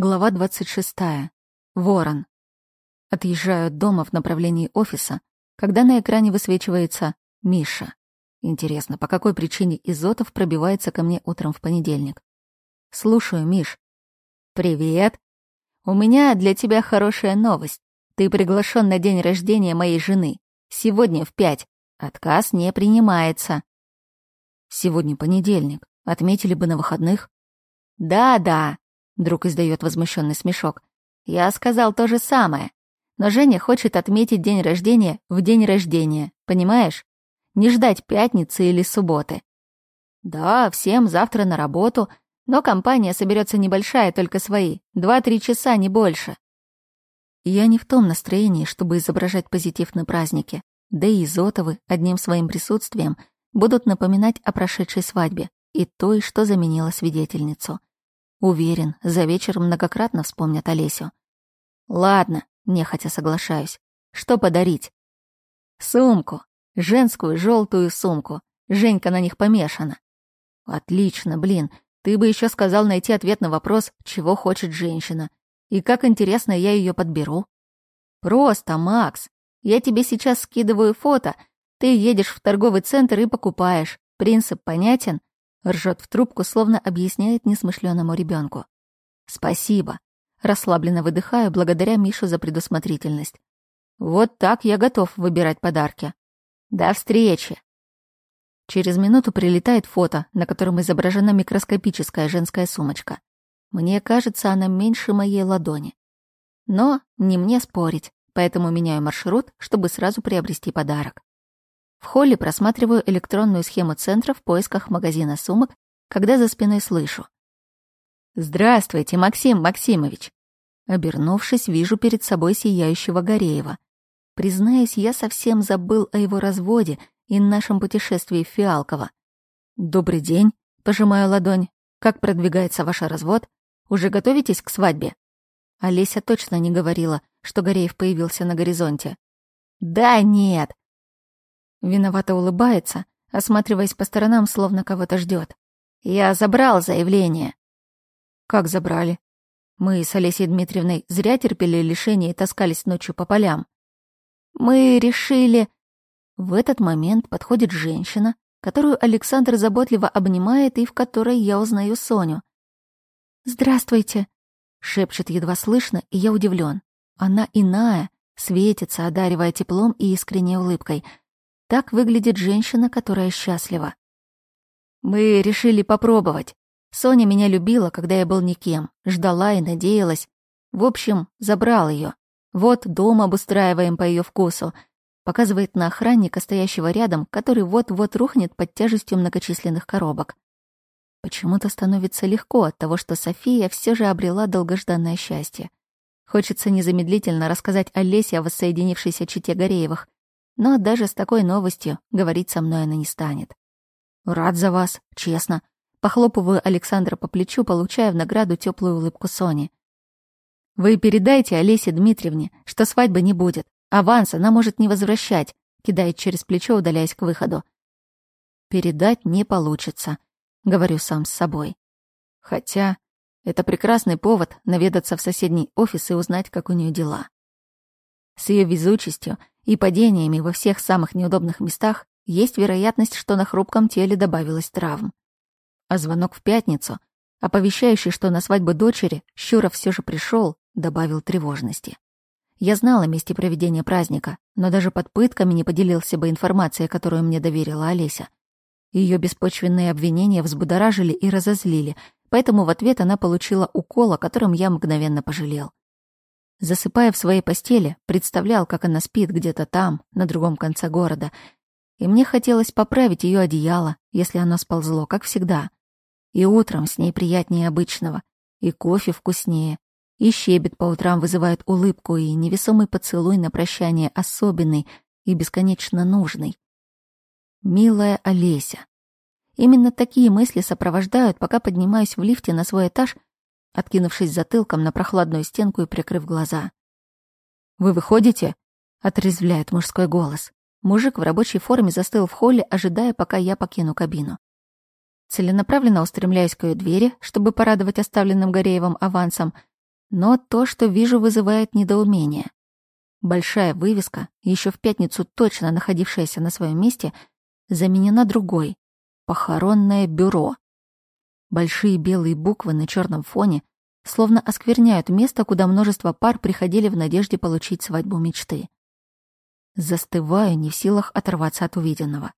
Глава 26. Ворон. Отъезжаю от дома в направлении офиса, когда на экране высвечивается Миша. Интересно, по какой причине Изотов пробивается ко мне утром в понедельник? Слушаю, Миш. Привет. У меня для тебя хорошая новость. Ты приглашен на день рождения моей жены. Сегодня в пять. Отказ не принимается. Сегодня понедельник. Отметили бы на выходных. Да-да, Друг издает возмущенный смешок. Я сказал то же самое. Но Женя хочет отметить день рождения в день рождения, понимаешь? Не ждать пятницы или субботы. Да, всем завтра на работу, но компания соберется небольшая, только свои. Два-три часа, не больше. Я не в том настроении, чтобы изображать позитив на празднике. Да и Изотовы одним своим присутствием будут напоминать о прошедшей свадьбе и той, что заменила свидетельницу. Уверен, за вечер многократно вспомнят Олесю. Ладно, нехотя соглашаюсь. Что подарить? Сумку. Женскую желтую сумку. Женька на них помешана. Отлично, блин. Ты бы еще сказал найти ответ на вопрос, чего хочет женщина. И как интересно я ее подберу. Просто, Макс. Я тебе сейчас скидываю фото. Ты едешь в торговый центр и покупаешь. Принцип понятен? Ржет в трубку, словно объясняет несмышленному ребенку. «Спасибо». Расслабленно выдыхаю, благодаря Мишу за предусмотрительность. Вот так я готов выбирать подарки. До встречи. Через минуту прилетает фото, на котором изображена микроскопическая женская сумочка. Мне кажется, она меньше моей ладони. Но не мне спорить, поэтому меняю маршрут, чтобы сразу приобрести подарок. В холле просматриваю электронную схему центра в поисках магазина сумок, когда за спиной слышу. «Здравствуйте, Максим Максимович!» Обернувшись, вижу перед собой сияющего Гореева. Признаюсь, я совсем забыл о его разводе и нашем путешествии в Фиалково. «Добрый день», — пожимаю ладонь. «Как продвигается ваш развод? Уже готовитесь к свадьбе?» Олеся точно не говорила, что Гореев появился на горизонте. «Да нет, Виновато улыбается, осматриваясь по сторонам, словно кого-то ждет. «Я забрал заявление». «Как забрали?» Мы с Олесей Дмитриевной зря терпели лишение и таскались ночью по полям. «Мы решили...» В этот момент подходит женщина, которую Александр заботливо обнимает и в которой я узнаю Соню. «Здравствуйте», — шепчет едва слышно, и я удивлен. Она иная, светится, одаривая теплом и искренней улыбкой — так выглядит женщина, которая счастлива. Мы решили попробовать. Соня меня любила, когда я был никем, ждала и надеялась. В общем, забрал ее. Вот дом обустраиваем по ее вкусу. Показывает на охранника, стоящего рядом, который вот-вот рухнет под тяжестью многочисленных коробок. Почему-то становится легко от того, что София все же обрела долгожданное счастье. Хочется незамедлительно рассказать Олесе о воссоединившейся чете Гореевых, но даже с такой новостью говорить со мной она не станет. «Рад за вас, честно». Похлопываю Александра по плечу, получая в награду теплую улыбку Сони. «Вы передайте Олесе Дмитриевне, что свадьбы не будет. Аванс она может не возвращать», кидает через плечо, удаляясь к выходу. «Передать не получится», — говорю сам с собой. Хотя это прекрасный повод наведаться в соседний офис и узнать, как у нее дела. С ее везучестью и падениями во всех самых неудобных местах есть вероятность, что на хрупком теле добавилось травм. А звонок в пятницу, оповещающий, что на свадьбу дочери Щуров все же пришел, добавил тревожности. Я знала о месте проведения праздника, но даже под пытками не поделился бы информацией, которую мне доверила Олеся. Ее беспочвенные обвинения взбудоражили и разозлили, поэтому в ответ она получила укол, о котором я мгновенно пожалел. Засыпая в своей постели, представлял, как она спит где-то там, на другом конце города, и мне хотелось поправить ее одеяло, если оно сползло, как всегда. И утром с ней приятнее обычного, и кофе вкуснее, и щебет по утрам вызывает улыбку, и невесомый поцелуй на прощание особенный и бесконечно нужный. Милая Олеся. Именно такие мысли сопровождают, пока поднимаюсь в лифте на свой этаж — откинувшись затылком на прохладную стенку и прикрыв глаза. «Вы выходите?» — отрезвляет мужской голос. Мужик в рабочей форме застыл в холле, ожидая, пока я покину кабину. Целенаправленно устремляюсь к ее двери, чтобы порадовать оставленным Гореевым авансом, Но то, что вижу, вызывает недоумение. Большая вывеска, еще в пятницу точно находившаяся на своем месте, заменена другой — «Похоронное бюро». Большие белые буквы на черном фоне словно оскверняют место, куда множество пар приходили в надежде получить свадьбу мечты. Застываю, не в силах оторваться от увиденного.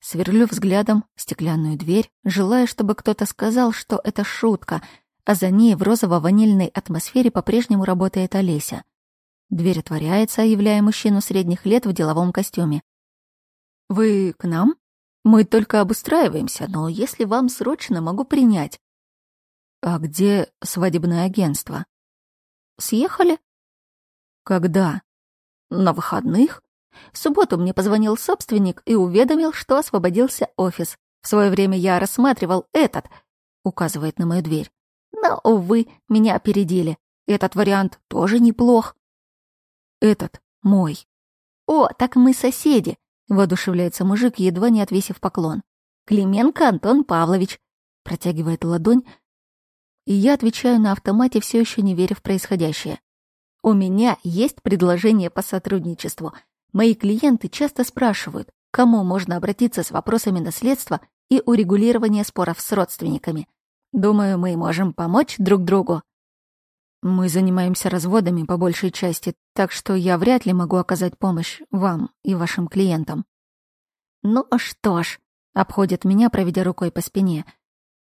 Сверлю взглядом стеклянную дверь, желая, чтобы кто-то сказал, что это шутка, а за ней в розово-ванильной атмосфере по-прежнему работает Олеся. Дверь отворяется, являя мужчину средних лет в деловом костюме. «Вы к нам? Мы только обустраиваемся, но если вам срочно, могу принять». «А где свадебное агентство?» «Съехали». «Когда?» На выходных в субботу мне позвонил собственник и уведомил, что освободился офис. В свое время я рассматривал этот, указывает на мою дверь. Но, увы, меня опередили. Этот вариант тоже неплох. Этот мой. О, так мы соседи, воодушевляется мужик, едва не отвесив поклон. Клименко Антон Павлович протягивает ладонь, и я отвечаю на автомате, все еще не веря в происходящее. У меня есть предложение по сотрудничеству. Мои клиенты часто спрашивают, кому можно обратиться с вопросами наследства и урегулирования споров с родственниками. Думаю, мы можем помочь друг другу. Мы занимаемся разводами по большей части, так что я вряд ли могу оказать помощь вам и вашим клиентам. Ну что ж, обходит меня, проведя рукой по спине.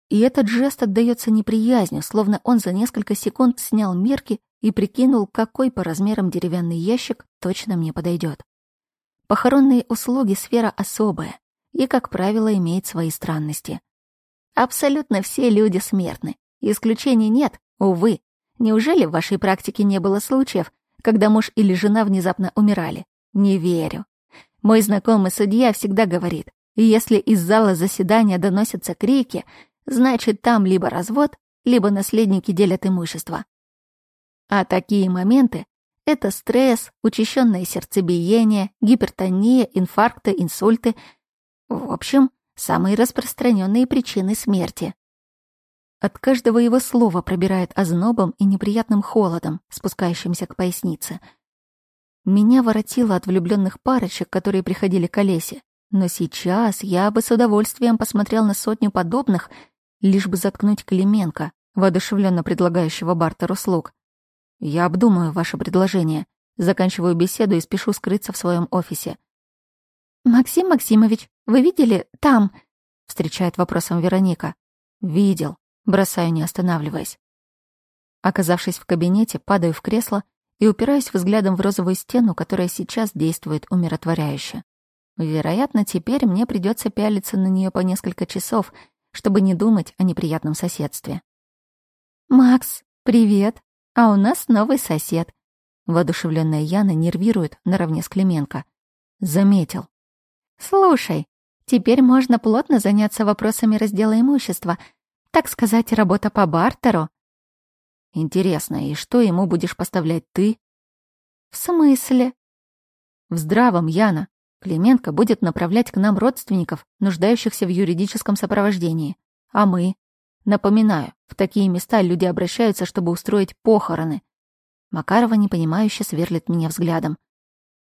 И этот жест отдаётся неприязнью, словно он за несколько секунд снял мерки и прикинул, какой по размерам деревянный ящик точно мне подойдет. Похоронные услуги — сфера особая и, как правило, имеет свои странности. Абсолютно все люди смертны. Исключений нет, увы. Неужели в вашей практике не было случаев, когда муж или жена внезапно умирали? Не верю. Мой знакомый судья всегда говорит, если из зала заседания доносятся крики, значит, там либо развод, либо наследники делят имущество. А такие моменты — это стресс, учащенное сердцебиение, гипертония, инфаркты, инсульты. В общем, самые распространенные причины смерти. От каждого его слова пробирает ознобом и неприятным холодом, спускающимся к пояснице. Меня воротило от влюбленных парочек, которые приходили к Олесе, но сейчас я бы с удовольствием посмотрел на сотню подобных, лишь бы заткнуть Клименко, воодушевленно предлагающего бартер услуг. Я обдумаю ваше предложение. Заканчиваю беседу и спешу скрыться в своем офисе. «Максим Максимович, вы видели там?» Встречает вопросом Вероника. «Видел». Бросаю, не останавливаясь. Оказавшись в кабинете, падаю в кресло и упираюсь взглядом в розовую стену, которая сейчас действует умиротворяюще. Вероятно, теперь мне придется пялиться на нее по несколько часов, чтобы не думать о неприятном соседстве. «Макс, привет!» А у нас новый сосед. Воодушевленная Яна нервирует наравне с Клименко. Заметил. Слушай, теперь можно плотно заняться вопросами раздела имущества. Так сказать, работа по бартеру. Интересно, и что ему будешь поставлять ты? В смысле? В здравом, Яна. Клименко будет направлять к нам родственников, нуждающихся в юридическом сопровождении. А мы? Напоминаю, в такие места люди обращаются, чтобы устроить похороны. Макарова непонимающе сверлит меня взглядом.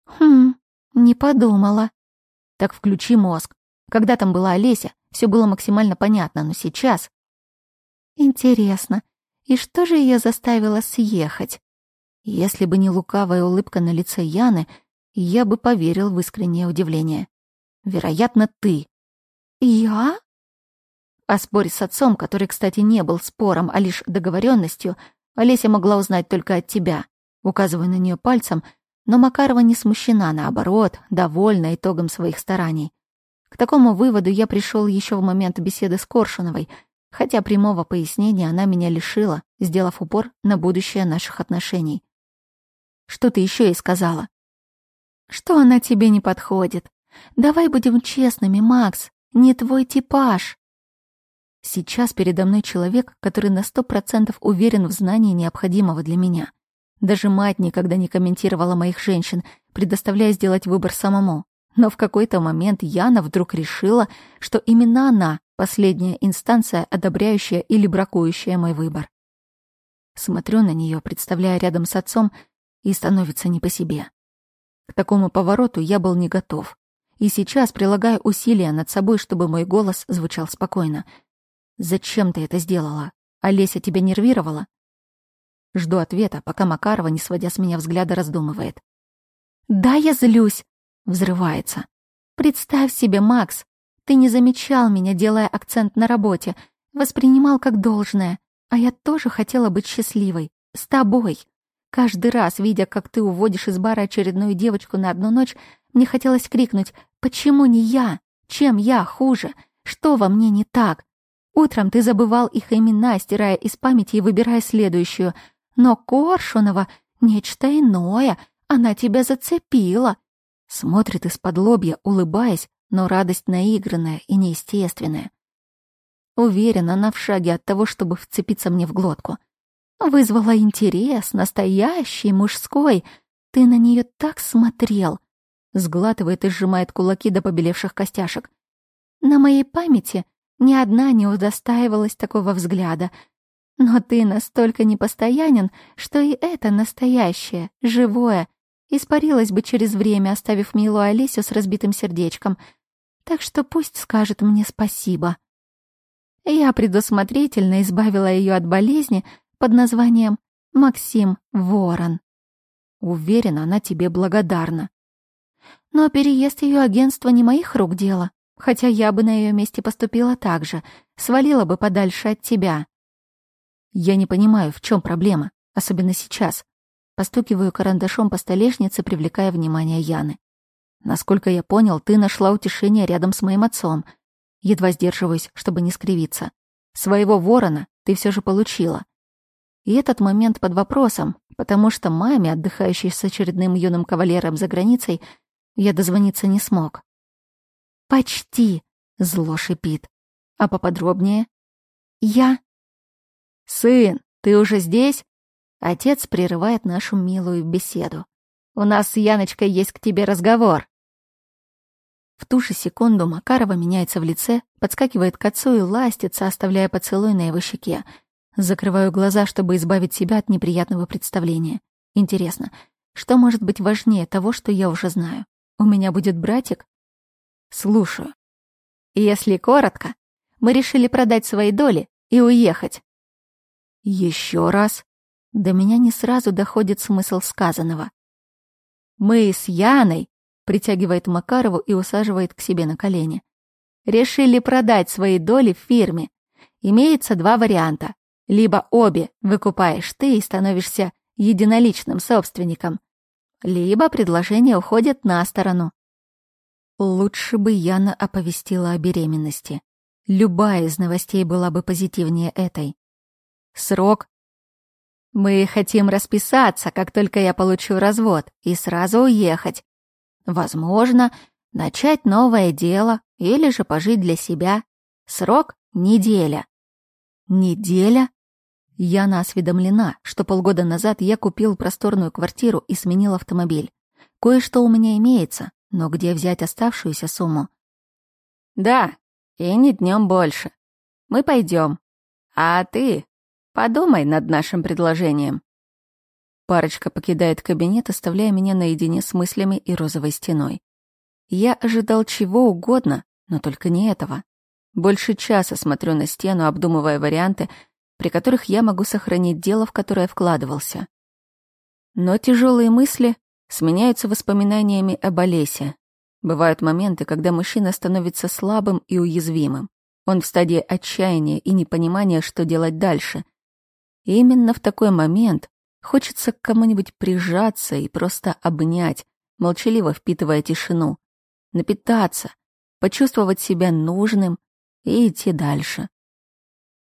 Хм, не подумала. Так включи мозг. Когда там была Олеся, все было максимально понятно, но сейчас... Интересно, и что же ее заставило съехать? Если бы не лукавая улыбка на лице Яны, я бы поверил в искреннее удивление. Вероятно, ты. Я? О споре с отцом, который, кстати, не был спором, а лишь договоренностью, Олеся могла узнать только от тебя. Указывая на нее пальцем, но Макарова не смущена, наоборот, довольна итогом своих стараний. К такому выводу я пришел еще в момент беседы с Коршуновой, хотя прямого пояснения она меня лишила, сделав упор на будущее наших отношений. Что ты еще ей сказала? Что она тебе не подходит? Давай будем честными, Макс, не твой типаж. Сейчас передо мной человек, который на сто процентов уверен в знании необходимого для меня. Даже мать никогда не комментировала моих женщин, предоставляя сделать выбор самому. Но в какой-то момент Яна вдруг решила, что именно она — последняя инстанция, одобряющая или бракующая мой выбор. Смотрю на нее, представляя рядом с отцом, и становится не по себе. К такому повороту я был не готов. И сейчас прилагаю усилия над собой, чтобы мой голос звучал спокойно. «Зачем ты это сделала? Олеся тебя нервировала?» Жду ответа, пока Макарова, не сводя с меня взгляда, раздумывает. «Да, я злюсь!» — взрывается. «Представь себе, Макс, ты не замечал меня, делая акцент на работе, воспринимал как должное, а я тоже хотела быть счастливой. С тобой. Каждый раз, видя, как ты уводишь из бара очередную девочку на одну ночь, мне хотелось крикнуть «Почему не я? Чем я хуже? Что во мне не так?» Утром ты забывал их имена, стирая из памяти и выбирая следующую. Но Коршунова — нечто иное, она тебя зацепила. Смотрит из-под лобья, улыбаясь, но радость наигранная и неестественная. Уверена, она в шаге от того, чтобы вцепиться мне в глотку. Вызвала интерес, настоящий, мужской. Ты на нее так смотрел. Сглатывает и сжимает кулаки до побелевших костяшек. На моей памяти ни одна не удостаивалась такого взгляда. Но ты настолько непостоянен, что и это настоящее, живое, испарилось бы через время, оставив милую Олесю с разбитым сердечком. Так что пусть скажет мне спасибо. Я предусмотрительно избавила ее от болезни под названием Максим Ворон. Уверена, она тебе благодарна. Но переезд ее агентства не моих рук дело, хотя я бы на ее месте поступила так же, свалила бы подальше от тебя. Я не понимаю, в чем проблема, особенно сейчас. Постукиваю карандашом по столешнице, привлекая внимание Яны. Насколько я понял, ты нашла утешение рядом с моим отцом — Едва сдерживаюсь, чтобы не скривиться. Своего ворона ты все же получила. И этот момент под вопросом, потому что маме, отдыхающей с очередным юным кавалером за границей, я дозвониться не смог. «Почти!» — зло шипит. «А поподробнее?» «Я...» «Сын, ты уже здесь?» Отец прерывает нашу милую беседу. «У нас с Яночкой есть к тебе разговор». В ту же секунду Макарова меняется в лице, подскакивает к отцу и ластится, оставляя поцелуй на его щеке. Закрываю глаза, чтобы избавить себя от неприятного представления. Интересно, что может быть важнее того, что я уже знаю? У меня будет братик? Слушаю. Если коротко, мы решили продать свои доли и уехать. Еще раз. До меня не сразу доходит смысл сказанного. Мы с Яной притягивает Макарову и усаживает к себе на колени. Решили продать свои доли в фирме. Имеется два варианта. Либо обе выкупаешь ты и становишься единоличным собственником, либо предложение уходит на сторону. Лучше бы Яна оповестила о беременности. Любая из новостей была бы позитивнее этой. Срок. Мы хотим расписаться, как только я получу развод, и сразу уехать. Возможно, начать новое дело или же пожить для себя. Срок — неделя. Неделя? Яна осведомлена, что полгода назад я купил просторную квартиру и сменил автомобиль. Кое-что у меня имеется, но где взять оставшуюся сумму? Да, и не днем больше. Мы пойдем. А ты подумай над нашим предложением. Парочка покидает кабинет, оставляя меня наедине с мыслями и розовой стеной. Я ожидал чего угодно, но только не этого. Больше часа смотрю на стену, обдумывая варианты, при которых я могу сохранить дело, в которое вкладывался. Но тяжелые мысли сменяются воспоминаниями об Олесе. Бывают моменты, когда мужчина становится слабым и уязвимым. Он в стадии отчаяния и непонимания, что делать дальше. И именно в такой момент Хочется к кому-нибудь прижаться и просто обнять, молчаливо впитывая тишину, напитаться, почувствовать себя нужным и идти дальше.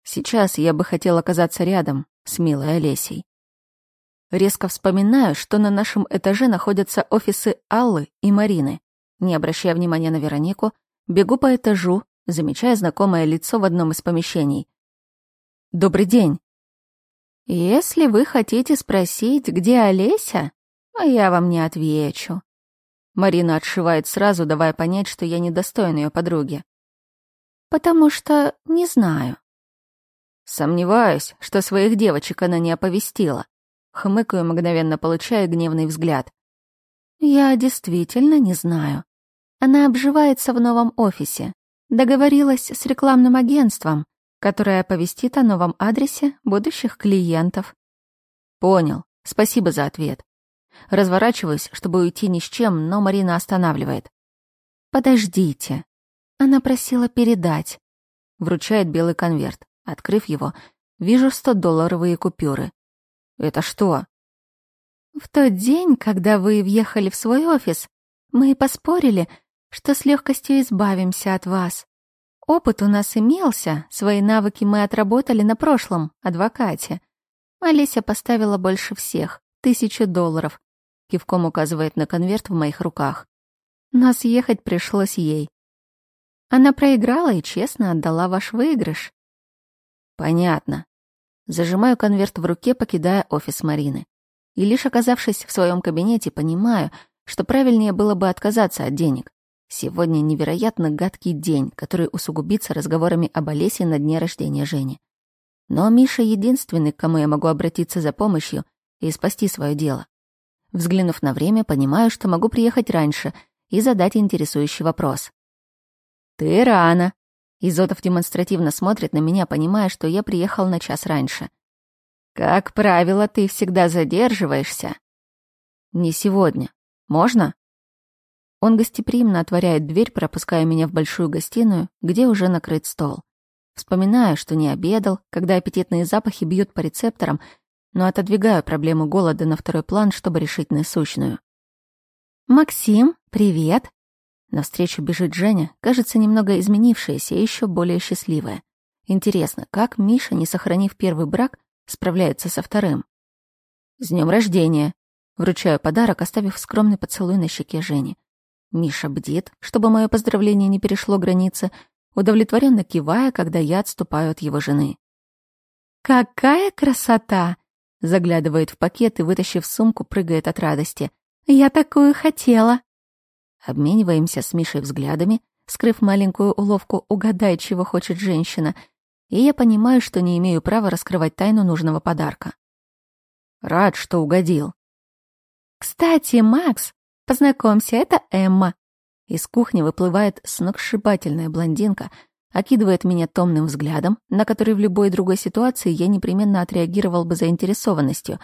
Сейчас я бы хотел оказаться рядом с милой Олесей. Резко вспоминаю, что на нашем этаже находятся офисы Аллы и Марины. Не обращая внимания на Веронику, бегу по этажу, замечая знакомое лицо в одном из помещений. «Добрый день!» Если вы хотите спросить, где Олеся, а я вам не отвечу. Марина отшивает сразу, давая понять, что я недостоин ее подруги. Потому что не знаю. Сомневаюсь, что своих девочек она не оповестила. Хмыкаю, мгновенно получая гневный взгляд. Я действительно не знаю. Она обживается в новом офисе. Договорилась с рекламным агентством, которое оповестит о новом адресе будущих клиентов. Понял. Спасибо за ответ. Разворачиваюсь, чтобы уйти ни с чем, но Марина останавливает. Подождите. Она просила передать. Вручает белый конверт. Открыв его, вижу 100-долларовые купюры. Это что? В тот день, когда вы въехали в свой офис, мы поспорили, что с легкостью избавимся от вас. Опыт у нас имелся, свои навыки мы отработали на прошлом адвокате. Олеся поставила больше всех, тысячу долларов. Кивком указывает на конверт в моих руках. Но съехать пришлось ей. Она проиграла и честно отдала ваш выигрыш. Понятно. Зажимаю конверт в руке, покидая офис Марины. И лишь оказавшись в своем кабинете, понимаю, что правильнее было бы отказаться от денег. Сегодня невероятно гадкий день, который усугубится разговорами об Олесе на дне рождения Жени. Но Миша единственный, к кому я могу обратиться за помощью и спасти свое дело. Взглянув на время, понимаю, что могу приехать раньше и задать интересующий вопрос. «Ты рано», Изотов демонстративно смотрит на меня, понимая, что я приехал на час раньше. «Как правило, ты всегда задерживаешься». «Не сегодня. Можно?» Он гостеприимно отворяет дверь, пропуская меня в большую гостиную, где уже накрыт стол. Вспоминаю, что не обедал, когда аппетитные запахи бьют по рецепторам, но отодвигаю проблему голода на второй план, чтобы решить насущную. «Максим, привет!» Навстречу бежит Женя, кажется, немного изменившаяся и еще более счастливая. Интересно, как Миша, не сохранив первый брак, справляется со вторым? «С днем рождения!» Вручаю подарок, оставив скромный поцелуй на щеке Жени. Миша бдит, чтобы мое поздравление не перешло границы, удовлетворенно кивая, когда я отступаю от его жены. «Какая красота!» Заглядывает в пакет и, вытащив сумку, прыгает от радости. «Я такую хотела!» Обмениваемся с Мишей взглядами, скрыв маленькую уловку «угадай, чего хочет женщина», и я понимаю, что не имею права раскрывать тайну нужного подарка. Рад, что угодил. «Кстати, Макс, познакомься, это Эмма». Из кухни выплывает сногсшибательная блондинка, окидывает меня томным взглядом, на который в любой другой ситуации я непременно отреагировал бы заинтересованностью,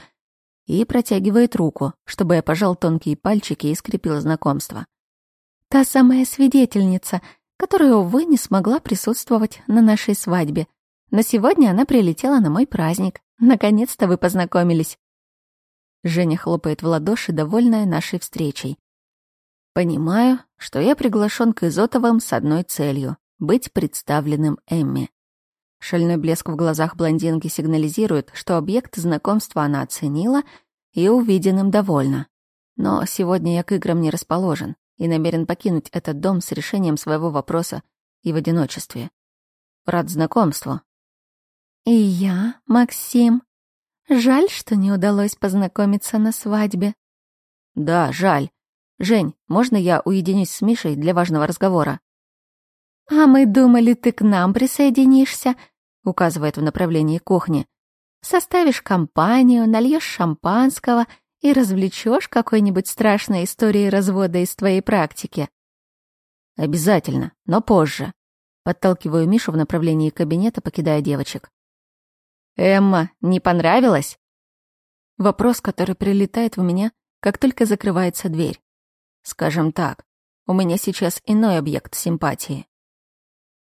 и протягивает руку, чтобы я пожал тонкие пальчики и скрепил знакомство. Та самая свидетельница, которая, увы, не смогла присутствовать на нашей свадьбе. Но сегодня она прилетела на мой праздник. Наконец-то вы познакомились. Женя хлопает в ладоши, довольная нашей встречей. Понимаю, что я приглашен к Изотовым с одной целью — быть представленным Эмми. Шальной блеск в глазах блондинки сигнализирует, что объект знакомства она оценила и увиденным довольна. Но сегодня я к играм не расположен и намерен покинуть этот дом с решением своего вопроса и в одиночестве. Рад знакомству. И я, Максим. Жаль, что не удалось познакомиться на свадьбе. Да, жаль. Жень, можно я уединюсь с Мишей для важного разговора? А мы думали, ты к нам присоединишься, указывает в направлении кухни. Составишь компанию, нальешь шампанского — и развлечешь какой-нибудь страшной историей развода из твоей практики. Обязательно, но позже. Подталкиваю Мишу в направлении кабинета, покидая девочек. Эмма, не понравилось? Вопрос, который прилетает в меня, как только закрывается дверь. Скажем так, у меня сейчас иной объект симпатии.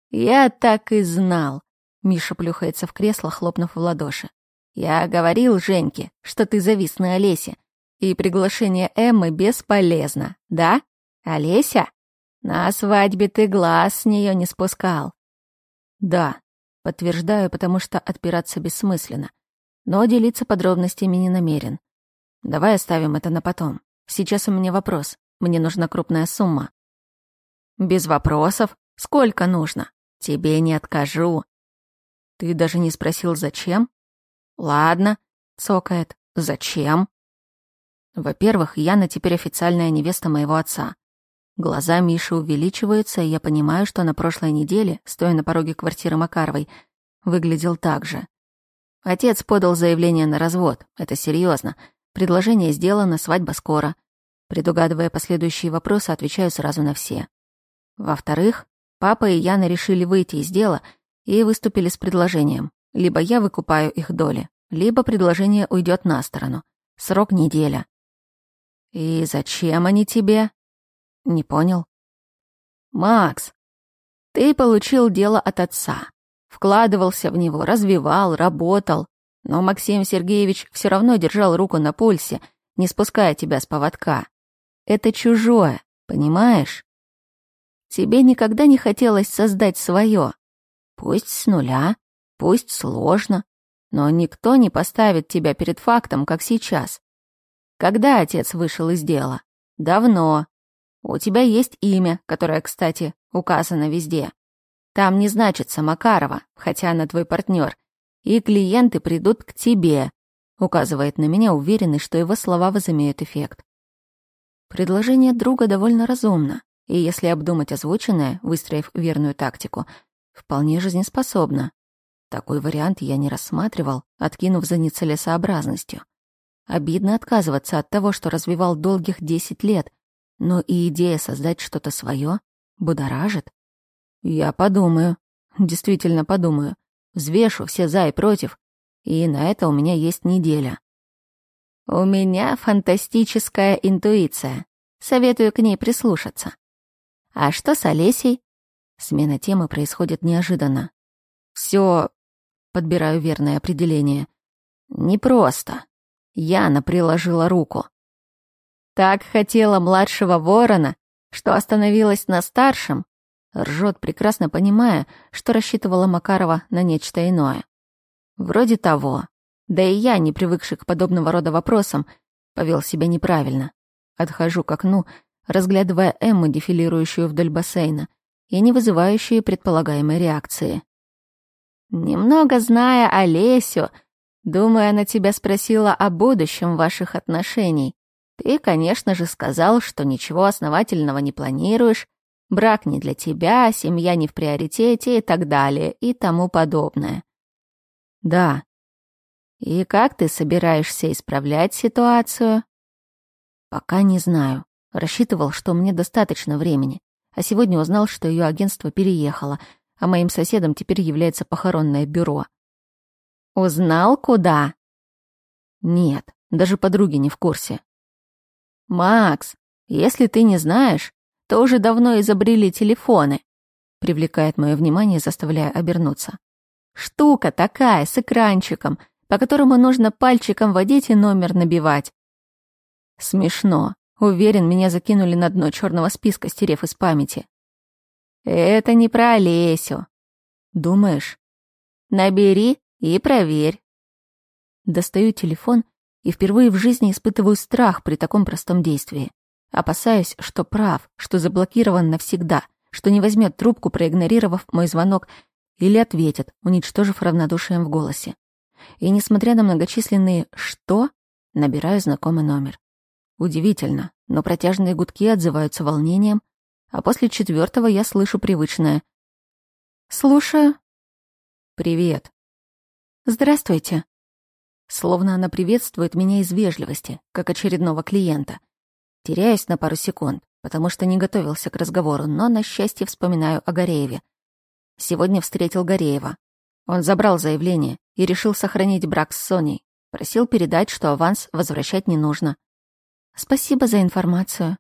Я так и знал. Миша плюхается в кресло, хлопнув в ладоши. Я говорил Женьке, что ты завис на Олесе, и приглашение Эммы бесполезно, да, Олеся? На свадьбе ты глаз с нее не спускал. Да, подтверждаю, потому что отпираться бессмысленно. Но делиться подробностями не намерен. Давай оставим это на потом. Сейчас у меня вопрос. Мне нужна крупная сумма. Без вопросов. Сколько нужно? Тебе не откажу. Ты даже не спросил, зачем? Ладно, цокает. Зачем? Во-первых, Яна теперь официальная невеста моего отца. Глаза Миши увеличиваются, и я понимаю, что на прошлой неделе, стоя на пороге квартиры Макаровой, выглядел так же. Отец подал заявление на развод. Это серьезно. Предложение сделано, свадьба скоро. Предугадывая последующие вопросы, отвечаю сразу на все. Во-вторых, папа и Яна решили выйти из дела и выступили с предложением. Либо я выкупаю их доли, либо предложение уйдет на сторону. Срок неделя. «И зачем они тебе?» «Не понял». «Макс, ты получил дело от отца, вкладывался в него, развивал, работал, но Максим Сергеевич все равно держал руку на пульсе, не спуская тебя с поводка. Это чужое, понимаешь? Тебе никогда не хотелось создать свое. Пусть с нуля, пусть сложно, но никто не поставит тебя перед фактом, как сейчас. Когда отец вышел из дела? Давно. У тебя есть имя, которое, кстати, указано везде. Там не значится Макарова, хотя она твой партнер, и клиенты придут к тебе, указывает на меня, уверенный, что его слова возымеют эффект. Предложение друга довольно разумно, и если обдумать озвученное, выстроив верную тактику, вполне жизнеспособно. Такой вариант я не рассматривал, откинув за нецелесообразностью. Обидно отказываться от того, что развивал долгих десять лет, но и идея создать что-то свое будоражит. Я подумаю, действительно подумаю, взвешу все за и против, и на это у меня есть неделя. У меня фантастическая интуиция. Советую к ней прислушаться. А что с Олесей? Смена темы происходит неожиданно. Все, подбираю верное определение. Непросто. Яна приложила руку. Так хотела младшего ворона, что остановилась на старшем. Ржет, прекрасно понимая, что рассчитывала Макарова на нечто иное. Вроде того. Да и я, не привыкший к подобного рода вопросам, повел себя неправильно. Отхожу к окну, разглядывая Эмму, дефилирующую вдоль бассейна, и не вызывающие предполагаемой реакции. «Немного зная Олесю, думаю, она тебя спросила о будущем ваших отношений. Ты, конечно же, сказал, что ничего основательного не планируешь, брак не для тебя, семья не в приоритете и так далее, и тому подобное. Да. И как ты собираешься исправлять ситуацию? Пока не знаю. Рассчитывал, что мне достаточно времени. А сегодня узнал, что ее агентство переехало, а моим соседом теперь является похоронное бюро. Узнал, куда? Нет, даже подруги не в курсе. Макс, если ты не знаешь, то уже давно изобрели телефоны. Привлекает мое внимание, заставляя обернуться. Штука такая, с экранчиком, по которому нужно пальчиком водить и номер набивать. Смешно. Уверен, меня закинули на дно черного списка, стерев из памяти. Это не про Олесю. Думаешь? Набери и проверь. Достаю телефон и впервые в жизни испытываю страх при таком простом действии. Опасаюсь, что прав, что заблокирован навсегда, что не возьмет трубку, проигнорировав мой звонок, или ответит, уничтожив равнодушием в голосе. И несмотря на многочисленные «что», набираю знакомый номер. Удивительно, но протяжные гудки отзываются волнением, а после четвертого я слышу привычное «Слушаю». «Привет». «Здравствуйте». Словно она приветствует меня из вежливости, как очередного клиента. Теряюсь на пару секунд, потому что не готовился к разговору, но, на счастье, вспоминаю о Горееве. Сегодня встретил Гореева. Он забрал заявление и решил сохранить брак с Соней. Просил передать, что аванс возвращать не нужно. Спасибо за информацию.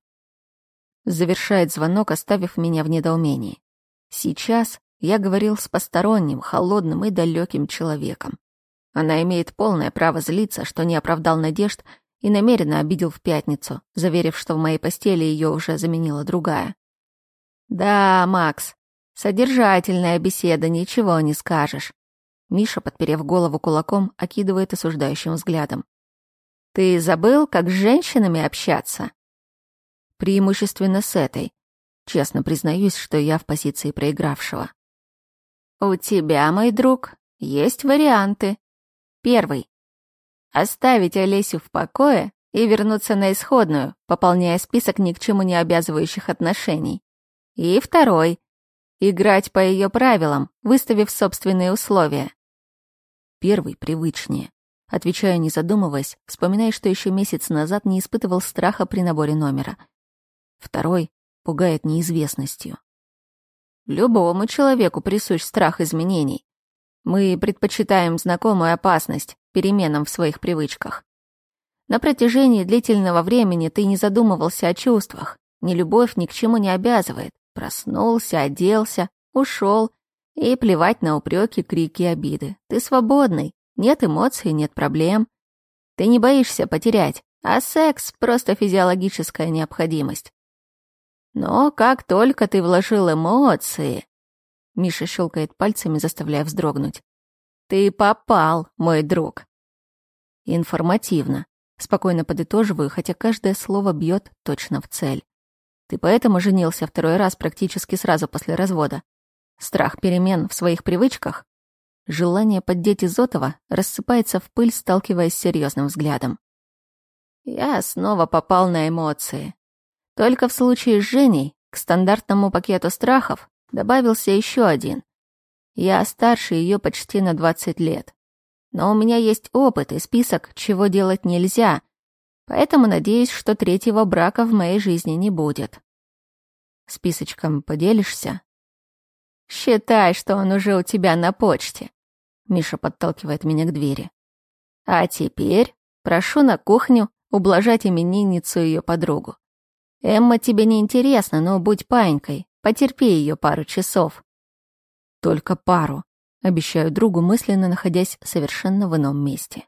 Завершает звонок, оставив меня в недоумении. Сейчас я говорил с посторонним, холодным и далеким человеком. Она имеет полное право злиться, что не оправдал надежд и намеренно обидел в пятницу, заверив, что в моей постели ее уже заменила другая. «Да, Макс, Содержательная беседа, ничего не скажешь. Миша, подперев голову кулаком, окидывает осуждающим взглядом. Ты забыл, как с женщинами общаться? Преимущественно с этой. Честно признаюсь, что я в позиции проигравшего. У тебя, мой друг, есть варианты. Первый. Оставить Олесю в покое и вернуться на исходную, пополняя список ни к чему не обязывающих отношений. И второй Играть по ее правилам, выставив собственные условия. Первый привычнее. Отвечаю, не задумываясь, вспоминая, что еще месяц назад не испытывал страха при наборе номера. Второй пугает неизвестностью. Любому человеку присущ страх изменений. Мы предпочитаем знакомую опасность переменам в своих привычках. На протяжении длительного времени ты не задумывался о чувствах. Ни любовь ни к чему не обязывает. Проснулся, оделся, ушел. И плевать на упреки, крики, обиды. Ты свободный. Нет эмоций, нет проблем. Ты не боишься потерять, а секс — просто физиологическая необходимость. Но как только ты вложил эмоции... Миша щелкает пальцами, заставляя вздрогнуть. Ты попал, мой друг. Информативно. Спокойно подытоживаю, хотя каждое слово бьет точно в цель. Ты поэтому женился второй раз практически сразу после развода. Страх перемен в своих привычках? Желание поддеть Изотова рассыпается в пыль, сталкиваясь с серьезным взглядом. Я снова попал на эмоции. Только в случае с Женей к стандартному пакету страхов добавился еще один. Я старше ее почти на 20 лет. Но у меня есть опыт и список, чего делать нельзя, поэтому надеюсь, что третьего брака в моей жизни не будет. Списочком поделишься? Считай, что он уже у тебя на почте. Миша подталкивает меня к двери. А теперь прошу на кухню ублажать именинницу и ее подругу. Эмма тебе не интересна, но будь паинькой, потерпи ее пару часов. Только пару, обещаю другу, мысленно находясь совершенно в ином месте.